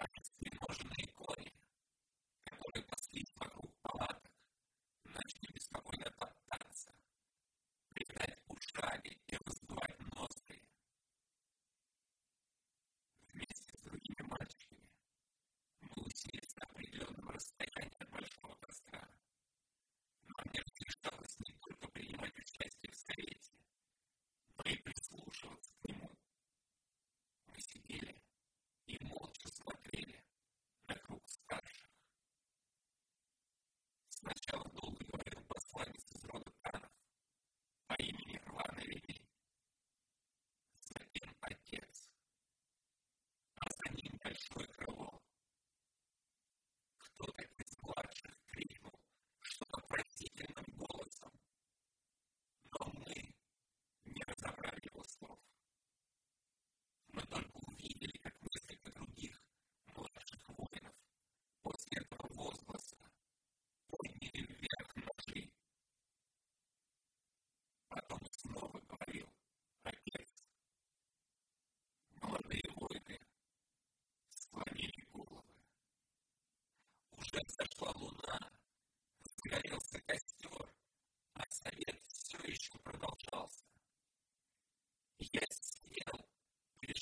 that's